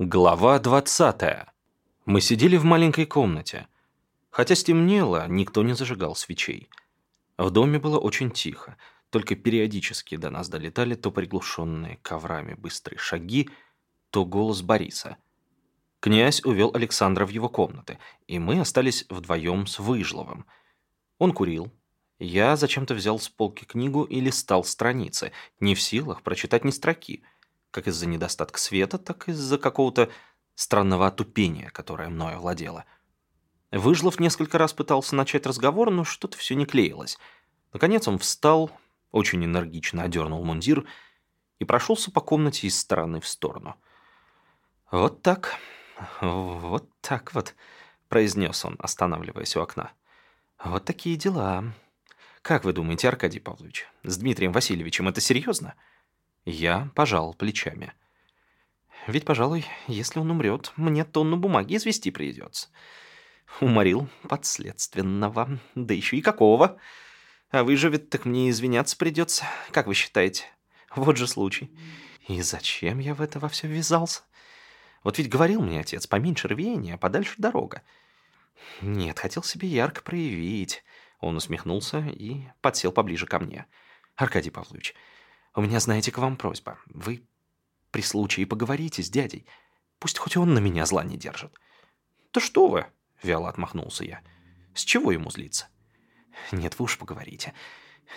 Глава 20. Мы сидели в маленькой комнате. Хотя стемнело, никто не зажигал свечей. В доме было очень тихо, только периодически до нас долетали то приглушенные коврами быстрые шаги, то голос Бориса. Князь увел Александра в его комнаты, и мы остались вдвоем с Выжловым. Он курил. Я зачем-то взял с полки книгу и листал страницы, не в силах прочитать ни строки — как из-за недостатка света, так и из-за какого-то странного отупения, которое мною владело. Выжлов несколько раз пытался начать разговор, но что-то все не клеилось. Наконец он встал, очень энергично одернул мундир и прошелся по комнате из стороны в сторону. «Вот так, вот так вот», — произнес он, останавливаясь у окна. «Вот такие дела. Как вы думаете, Аркадий Павлович, с Дмитрием Васильевичем это серьезно?» Я пожал плечами. Ведь, пожалуй, если он умрет, мне тонну бумаги извести придется. Уморил подследственного, да еще и какого. А выживет, так мне извиняться придется, как вы считаете? Вот же случай. И зачем я в это во все ввязался? Вот ведь говорил мне отец, поменьше рвения, подальше дорога. Нет, хотел себе ярко проявить. Он усмехнулся и подсел поближе ко мне. Аркадий Павлович, у меня, знаете, к вам просьба. Вы при случае поговорите с дядей. Пусть хоть он на меня зла не держит». «Да что вы!» — вяло отмахнулся я. «С чего ему злиться?» «Нет, вы уж поговорите.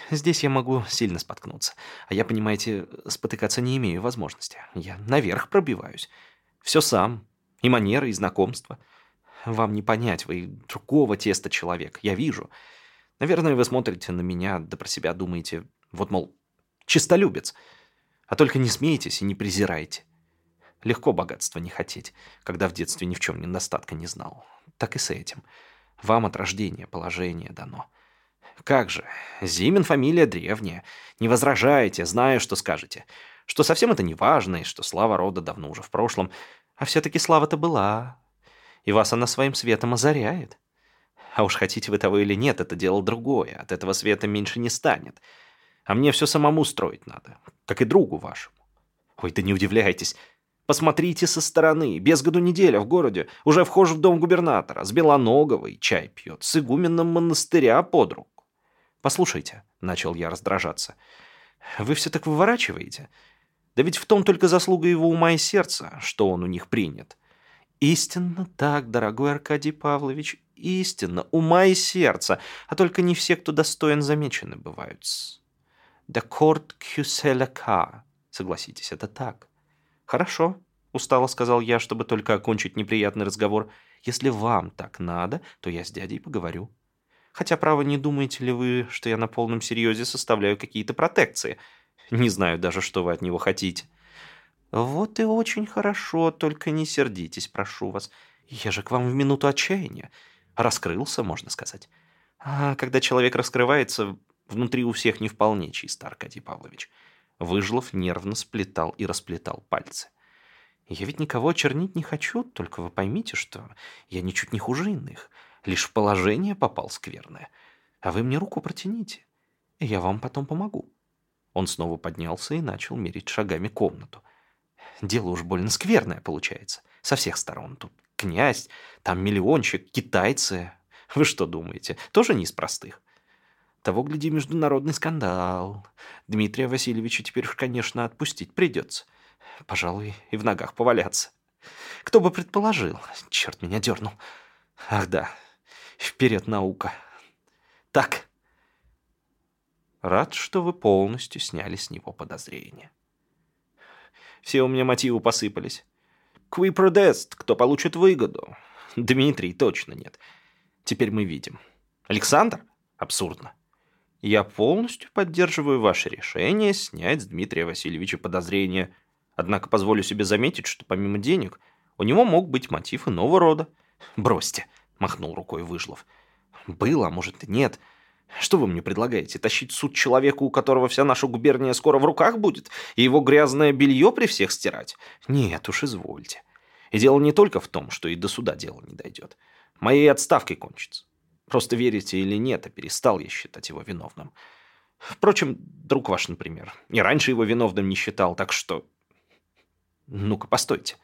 Здесь я могу сильно споткнуться. А я, понимаете, спотыкаться не имею возможности. Я наверх пробиваюсь. Все сам. И манеры, и знакомства. Вам не понять, вы другого теста человек. Я вижу. Наверное, вы смотрите на меня, да про себя думаете, вот, мол, чистолюбец. А только не смейтесь и не презирайте. Легко богатства не хотеть, когда в детстве ни в чем недостатка не знал. Так и с этим. Вам от рождения положение дано. Как же, Зимин фамилия древняя. Не возражаете, знаю, что скажете. Что совсем это не важно, и что слава рода давно уже в прошлом. А все-таки слава-то была. И вас она своим светом озаряет. А уж хотите вы того или нет, это дело другое. От этого света меньше не станет. А мне все самому строить надо, как и другу вашему. Ой, да не удивляйтесь. Посмотрите со стороны. Без году неделя в городе. Уже вхож в дом губернатора. С Белоноговой чай пьет. С игуменом монастыря под руку. Послушайте, начал я раздражаться. Вы все так выворачиваете? Да ведь в том только заслуга его ума и сердца, что он у них принят. Истинно так, дорогой Аркадий Павлович, истинно, ума и сердца, а только не все, кто достоин, замечены бывают. «Дакорд кюселяка». Согласитесь, это так. «Хорошо», — устало сказал я, чтобы только окончить неприятный разговор. «Если вам так надо, то я с дядей поговорю. Хотя, право, не думаете ли вы, что я на полном серьезе составляю какие-то протекции? Не знаю даже, что вы от него хотите». «Вот и очень хорошо, только не сердитесь, прошу вас. Я же к вам в минуту отчаяния. Раскрылся, можно сказать. А когда человек раскрывается, Внутри у всех не вполне чисто, Аркадий Павлович. Выжлов нервно сплетал и расплетал пальцы. Я ведь никого очернить не хочу, только вы поймите, что я ничуть не хуже иных. Лишь в положение попал скверное. А вы мне руку протяните, и я вам потом помогу. Он снова поднялся и начал мерить шагами комнату. Дело уж больно скверное получается. Со всех сторон. Тут князь, там миллиончик, китайцы. Вы что думаете, тоже не из простых? Того, гляди, международный скандал. Дмитрия Васильевича теперь уж, конечно, отпустить придется. Пожалуй, и в ногах поваляться. Кто бы предположил? Черт меня дернул. Ах да, вперед наука. Так. Рад, что вы полностью сняли с него подозрения. Все у меня мотивы посыпались. Кви продест, кто получит выгоду. Дмитрий точно нет. Теперь мы видим. Александр? Абсурдно. Я полностью поддерживаю ваше решение снять с Дмитрия Васильевича подозрения. Однако позволю себе заметить, что помимо денег у него мог быть мотив иного рода. «Бросьте», — махнул рукой Выжлов. «Было, а может и нет. Что вы мне предлагаете? Тащить суд человеку, у которого вся наша губерния скоро в руках будет, и его грязное белье при всех стирать? Нет уж, извольте. И дело не только в том, что и до суда дело не дойдет. Моей отставкой кончится. Просто верите или нет, а перестал я считать его виновным. Впрочем, друг ваш, например, и раньше его виновным не считал, так что... Ну-ка, постойте.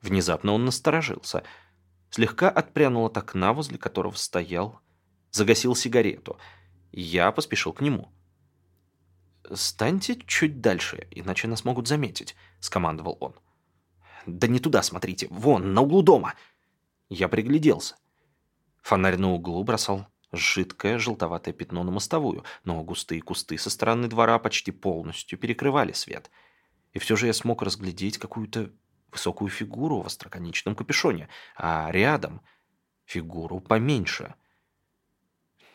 Внезапно он насторожился. Слегка отпрянул от окна, возле которого стоял. Загасил сигарету. Я поспешил к нему. «Станьте чуть дальше, иначе нас могут заметить», — скомандовал он. «Да не туда смотрите, вон, на углу дома!» Я пригляделся. Фонарь на углу бросал жидкое желтоватое пятно на мостовую, но густые кусты со стороны двора почти полностью перекрывали свет. И все же я смог разглядеть какую-то высокую фигуру в остроконечном капюшоне, а рядом фигуру поменьше.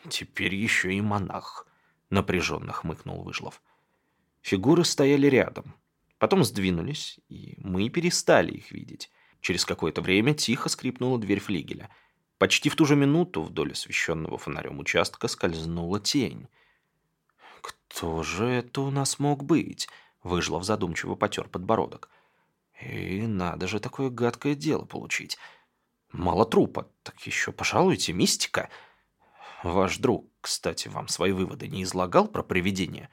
«Теперь еще и монах», — напряженно хмыкнул Выжлов. Фигуры стояли рядом, потом сдвинулись, и мы перестали их видеть. Через какое-то время тихо скрипнула дверь флигеля. Почти в ту же минуту вдоль освещенного фонарем участка скользнула тень. «Кто же это у нас мог быть?» Выжлов задумчиво потер подбородок. И надо же такое гадкое дело получить. Мало трупа, так еще, пожалуйте, мистика. Ваш друг, кстати, вам свои выводы не излагал про привидения?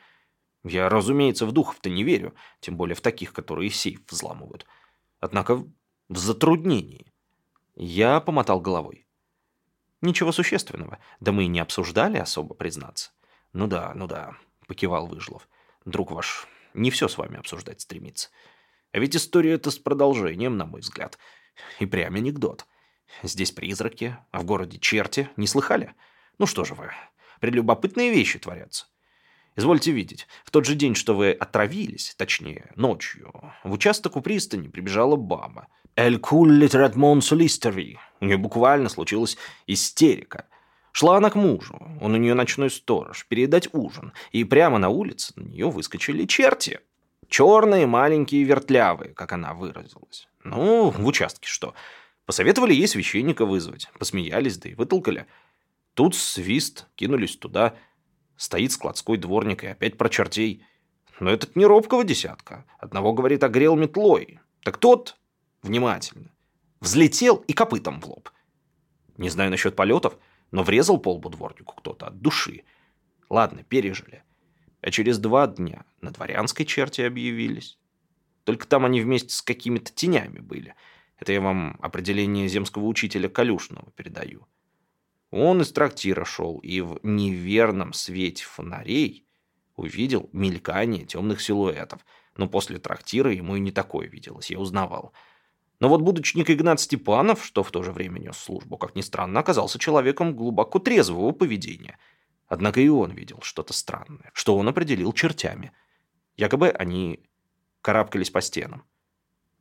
Я, разумеется, в духов-то не верю, тем более в таких, которые сейф взламывают. Однако в затруднении. Я помотал головой. Ничего существенного. Да мы и не обсуждали особо, признаться. Ну да, ну да, покивал Выжлов. Друг ваш не все с вами обсуждать стремится. А ведь история эта с продолжением, на мой взгляд. И прям анекдот. Здесь призраки, а в городе черти. Не слыхали? Ну что же вы, прелюбопытные вещи творятся. Извольте видеть, в тот же день, что вы отравились, точнее, ночью, в участок у пристани прибежала баба. «Эль куль литератмон солистери». У нее буквально случилась истерика. Шла она к мужу, он у нее ночной сторож, передать ужин, и прямо на улице на нее выскочили черти. Черные, маленькие, вертлявые, как она выразилась. Ну, в участке что? Посоветовали ей священника вызвать. Посмеялись, да и вытолкали. Тут свист, кинулись туда. Стоит складской дворник и опять про чертей. Но этот не робкого десятка. Одного, говорит, огрел метлой. Так тот, внимательно, взлетел и копытом в лоб. Не знаю насчет полетов, но врезал полбу дворнику кто-то от души. Ладно, пережили. А через два дня на дворянской черте объявились. Только там они вместе с какими-то тенями были. Это я вам определение земского учителя Калюшного передаю. Он из трактира шел и в неверном свете фонарей увидел мелькание темных силуэтов. Но после трактира ему и не такое виделось, я узнавал. Но вот будучник Игнат Степанов, что в то же время нес службу, как ни странно, оказался человеком глубоко трезвого поведения – Однако и он видел что-то странное, что он определил чертями. Якобы они карабкались по стенам.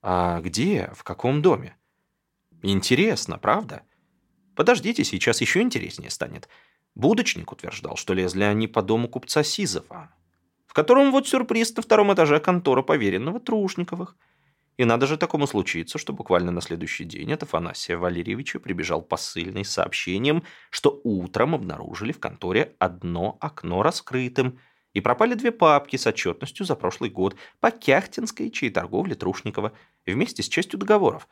А где, в каком доме? Интересно, правда? Подождите, сейчас еще интереснее станет. Будочник утверждал, что лезли они по дому купца Сизова, в котором вот сюрприз на втором этаже контора поверенного Трушниковых – и надо же такому случиться, что буквально на следующий день от Афанасия Валерьевича прибежал посыльный с сообщением, что утром обнаружили в конторе одно окно раскрытым, и пропали две папки с отчетностью за прошлый год по Кяхтинской чьей торговле Трушникова вместе с частью договоров.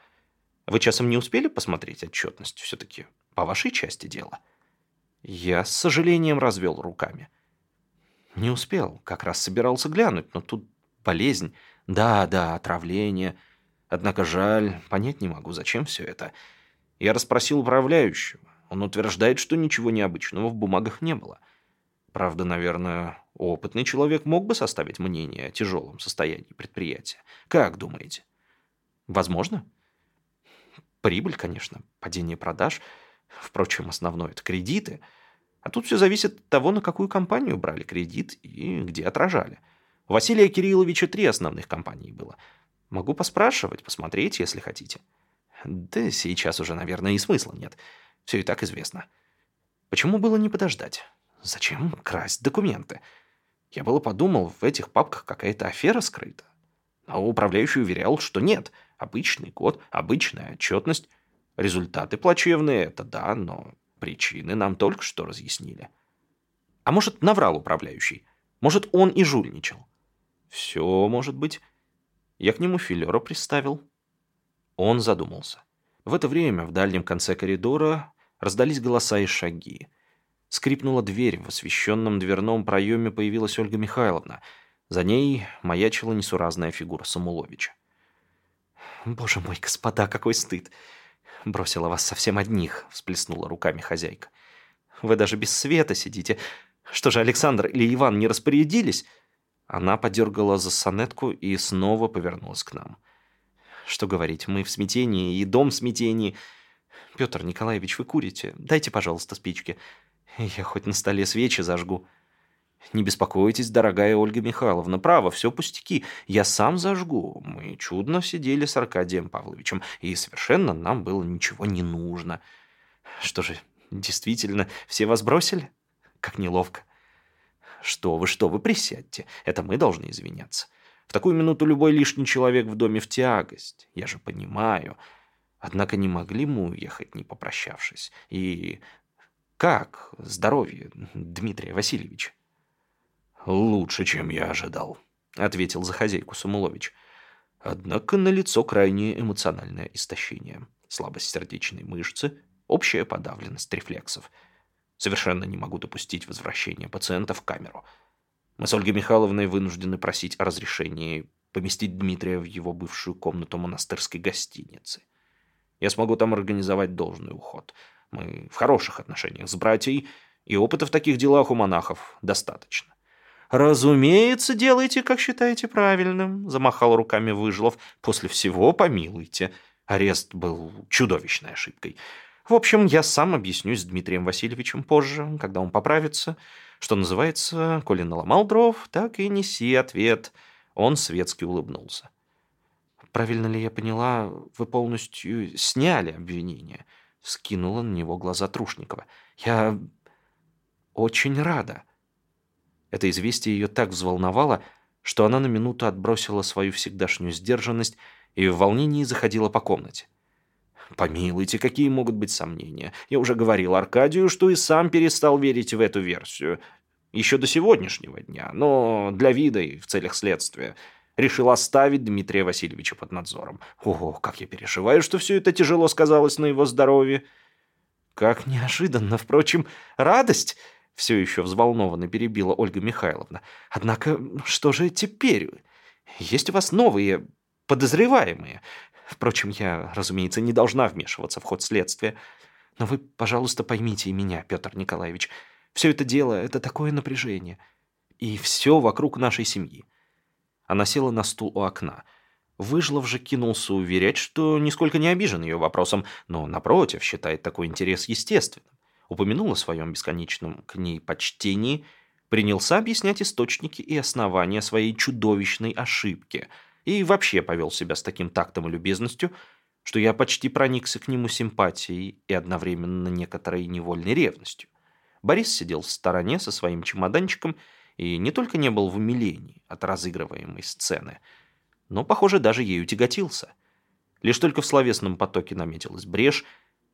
Вы часом не успели посмотреть отчетность все-таки по вашей части дела? Я с сожалением развел руками. Не успел, как раз собирался глянуть, но тут болезнь да, да, отравление. Однако жаль, понять не могу, зачем все это. Я расспросил управляющего. Он утверждает, что ничего необычного в бумагах не было. Правда, наверное, опытный человек мог бы составить мнение о тяжелом состоянии предприятия. Как думаете? Возможно? Прибыль, конечно, падение продаж. Впрочем, основное – это кредиты. А тут все зависит от того, на какую компанию брали кредит и где отражали – у Василия Кирилловича три основных компании было. Могу поспрашивать, посмотреть, если хотите. Да сейчас уже, наверное, и смысла нет. Все и так известно. Почему было не подождать? Зачем красть документы? Я было подумал, в этих папках какая-то афера скрыта. А управляющий уверял, что нет. Обычный код, обычная отчетность. Результаты плачевные, это да, но причины нам только что разъяснили. А может, наврал управляющий? Может, он и жульничал? Все может быть. Я к нему филера приставил. Он задумался. В это время в дальнем конце коридора раздались голоса и шаги. Скрипнула дверь, в освещенном дверном проеме появилась Ольга Михайловна. За ней маячила несуразная фигура Самуловича. Боже мой, господа, какой стыд! Бросила вас совсем одних, всплеснула руками хозяйка. Вы даже без света сидите. Что же, Александр или Иван не распорядились? Она подергала за сонетку и снова повернулась к нам. Что говорить, мы в смятении, и дом в смятении. Петр Николаевич, вы курите? Дайте, пожалуйста, спички. Я хоть на столе свечи зажгу. Не беспокойтесь, дорогая Ольга Михайловна, право, все пустяки. Я сам зажгу. Мы чудно сидели с Аркадием Павловичем, и совершенно нам было ничего не нужно. Что же, действительно, все вас бросили? Как неловко. Что вы, что вы, присядьте. Это мы должны извиняться. В такую минуту любой лишний человек в доме в тягость. Я же понимаю. Однако не могли мы уехать, не попрощавшись. И как здоровье Дмитрия Васильевича? «Лучше, чем я ожидал», — ответил за хозяйку Самулович. Однако на лицо крайнее эмоциональное истощение, слабость сердечной мышцы, общая подавленность рефлексов — Совершенно не могу допустить возвращения пациента в камеру. Мы с Ольгой Михайловной вынуждены просить о разрешении поместить Дмитрия в его бывшую комнату монастырской гостиницы. Я смогу там организовать должный уход. Мы в хороших отношениях с братьей, и опыта в таких делах у монахов достаточно. «Разумеется, делайте, как считаете правильным», — замахал руками Выжилов. «После всего помилуйте. Арест был чудовищной ошибкой. В общем, я сам объяснюсь с Дмитрием Васильевичем позже, когда он поправится. Что называется, коли наломал дров, так и неси ответ. Он светски улыбнулся. Правильно ли я поняла, вы полностью сняли обвинение? Скинула на него глаза Трушникова. Я очень рада. Это известие ее так взволновало, что она на минуту отбросила свою всегдашнюю сдержанность и в волнении заходила по комнате. Помилуйте, какие могут быть сомнения? Я уже говорил Аркадию, что и сам перестал верить в эту версию. Еще до сегодняшнего дня, но для вида и в целях следствия. Решил оставить Дмитрия Васильевича под надзором. Ого, как я переживаю, что все это тяжело сказалось на его здоровье. Как неожиданно, впрочем, радость все еще взволнованно перебила Ольга Михайловна. Однако, что же теперь? Есть у вас новые подозреваемые. Впрочем, я, разумеется, не должна вмешиваться в ход следствия. Но вы, пожалуйста, поймите и меня, Петр Николаевич. Все это дело — это такое напряжение. И все вокруг нашей семьи. Она села на стул у окна. Выжлов же кинулся уверять, что нисколько не обижен ее вопросом, но, напротив, считает такой интерес естественным. Упомянул о своем бесконечном к ней почтении, принялся объяснять источники и основания своей чудовищной ошибки — и вообще повел себя с таким тактом и любезностью, что я почти проникся к нему симпатией и одновременно некоторой невольной ревностью. Борис сидел в стороне со своим чемоданчиком и не только не был в умилении от разыгрываемой сцены, но, похоже, даже ею тяготился. Лишь только в словесном потоке наметилась брешь,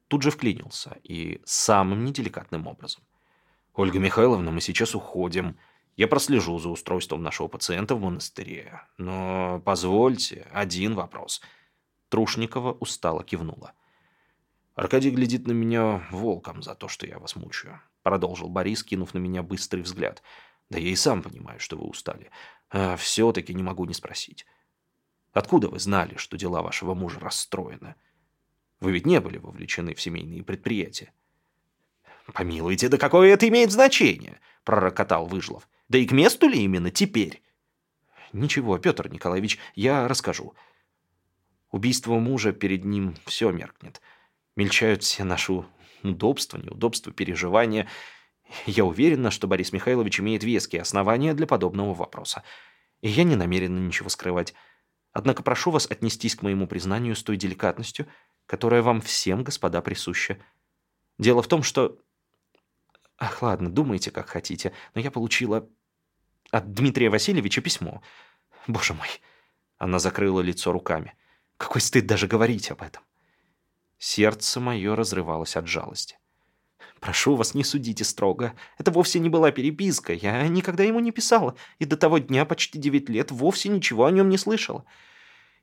тут же вклинился и самым неделикатным образом. «Ольга Михайловна, мы сейчас уходим», я прослежу за устройством нашего пациента в монастыре. Но позвольте, один вопрос. Трушникова устало кивнула. Аркадий глядит на меня волком за то, что я вас мучаю. Продолжил Борис, кинув на меня быстрый взгляд. Да я и сам понимаю, что вы устали. А все-таки не могу не спросить. Откуда вы знали, что дела вашего мужа расстроены? Вы ведь не были вовлечены в семейные предприятия. «Помилуйте, да какое это имеет значение?» – пророкотал Выжлов. Да и к месту ли именно теперь? Ничего, Петр Николаевич, я расскажу. Убийство мужа перед ним все меркнет. Мельчают все наши удобства, неудобства, переживания. Я уверена, что Борис Михайлович имеет веские основания для подобного вопроса. И я не намерена ничего скрывать. Однако прошу вас отнестись к моему признанию с той деликатностью, которая вам всем, господа, присуща. Дело в том, что... Ах, ладно, думайте, как хотите, но я получила от Дмитрия Васильевича письмо. Боже мой. Она закрыла лицо руками. Какой стыд даже говорить об этом. Сердце мое разрывалось от жалости. «Прошу вас, не судите строго. Это вовсе не была переписка. Я никогда ему не писала, и до того дня почти девять лет вовсе ничего о нем не слышала.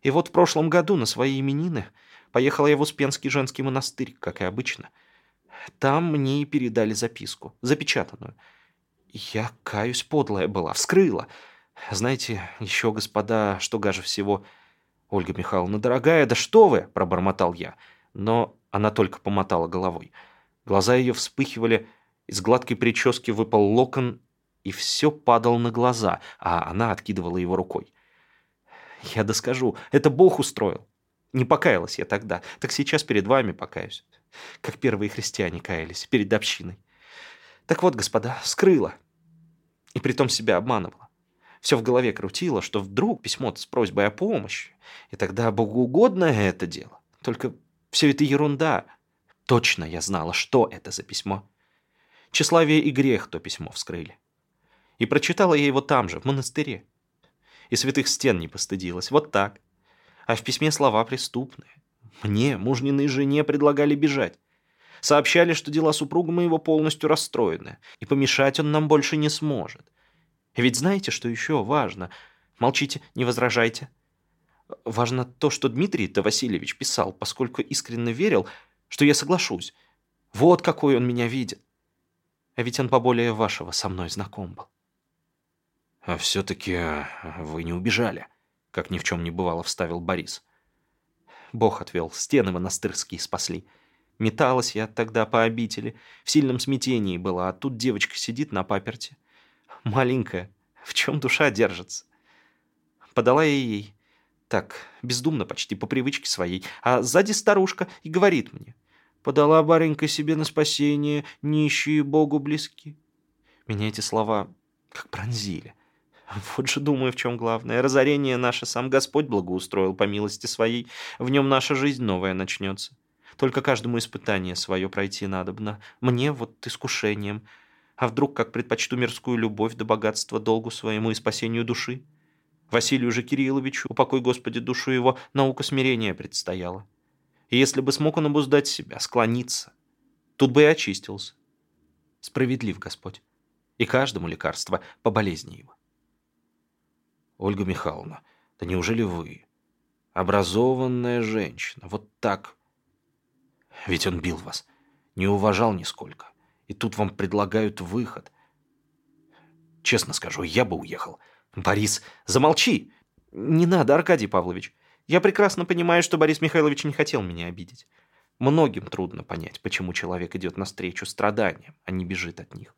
И вот в прошлом году на свои именины поехала я в Успенский женский монастырь, как и обычно. Там мне и передали записку, запечатанную. Я, каюсь, подлая была, вскрыла. Знаете, еще, господа, что гаже всего, «Ольга Михайловна, дорогая, да что вы!» – пробормотал я. Но она только помотала головой. Глаза ее вспыхивали, из гладкой прически выпал локон, и все падал на глаза, а она откидывала его рукой. «Я доскажу, это Бог устроил. Не покаялась я тогда, так сейчас перед вами покаюсь, как первые христиане каялись перед общиной. Так вот, господа, скрыла. И притом себя обманывала. Все в голове крутило, что вдруг письмо с просьбой о помощи, и тогда богоугодное это дело. Только все это ерунда. Точно я знала, что это за письмо. Тщеславие и грех то письмо вскрыли. И прочитала я его там же, в монастыре. И святых стен не постыдилась. Вот так. А в письме слова преступные. Мне, мужниной жене, предлагали бежать. Сообщали, что дела супруга моего полностью расстроены, и помешать он нам больше не сможет. Ведь знаете, что еще важно? Молчите, не возражайте. Важно то, что Дмитрий-то Васильевич писал, поскольку искренне верил, что я соглашусь. Вот какой он меня видит. А ведь он поболее вашего со мной знаком был. А все-таки э, вы не убежали, как ни в чем не бывало, вставил Борис. Бог отвел, стены монастырские спасли. Металась я тогда по обители, в сильном смятении была, а тут девочка сидит на паперте. Маленькая, в чем душа держится. Подала я ей, так, бездумно почти, по привычке своей, а сзади старушка и говорит мне, «Подала баренька себе на спасение, нищие Богу близки». Меня эти слова как пронзили. Вот же думаю, в чем главное. Разорение наше сам Господь благоустроил по милости своей. В нем наша жизнь новая начнется. Только каждому испытание свое пройти надобно. Мне вот искушением. А вдруг как предпочту мирскую любовь до богатства долгу своему и спасению души? Василию же Кирилловичу, упокой Господи душу его, наука смирения предстояла. И если бы смог он обуздать себя, склониться, тут бы и очистился. Справедлив Господь. И каждому лекарство по болезни его. Ольга Михайловна, да неужели вы? Образованная женщина, вот так. Ведь он бил вас, не уважал нисколько. И тут вам предлагают выход. Честно скажу, я бы уехал. Борис, замолчи! Не надо, Аркадий Павлович. Я прекрасно понимаю, что Борис Михайлович не хотел меня обидеть. Многим трудно понять, почему человек идет навстречу страданиям, а не бежит от них.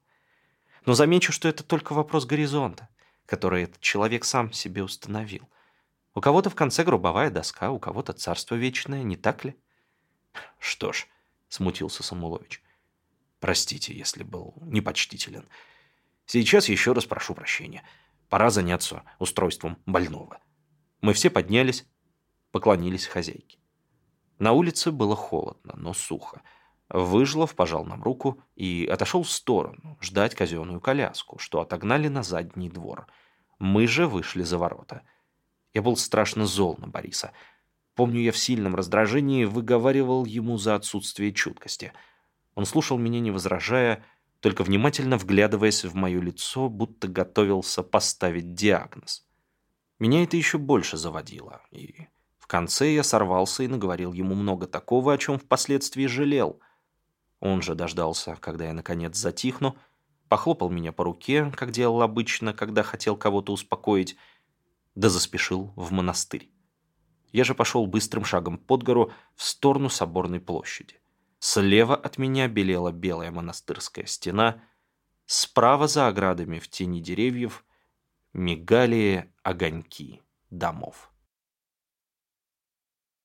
Но замечу, что это только вопрос горизонта который этот человек сам себе установил. У кого-то в конце грубовая доска, у кого-то царство вечное, не так ли? Что ж, смутился Самулович. Простите, если был непочтителен. Сейчас еще раз прошу прощения. Пора заняться устройством больного. Мы все поднялись, поклонились хозяйке. На улице было холодно, но сухо. Выжлов пожал нам руку и отошел в сторону, ждать казенную коляску, что отогнали на задний двор. Мы же вышли за ворота. Я был страшно зол на Бориса. Помню, я в сильном раздражении выговаривал ему за отсутствие чуткости. Он слушал меня, не возражая, только внимательно вглядываясь в мое лицо, будто готовился поставить диагноз. Меня это еще больше заводило, и в конце я сорвался и наговорил ему много такого, о чем впоследствии жалел — он же дождался, когда я наконец затихну, похлопал меня по руке, как делал обычно, когда хотел кого-то успокоить, да заспешил в монастырь. Я же пошел быстрым шагом под гору в сторону соборной площади. Слева от меня белела белая монастырская стена, справа за оградами в тени деревьев мигали огоньки домов.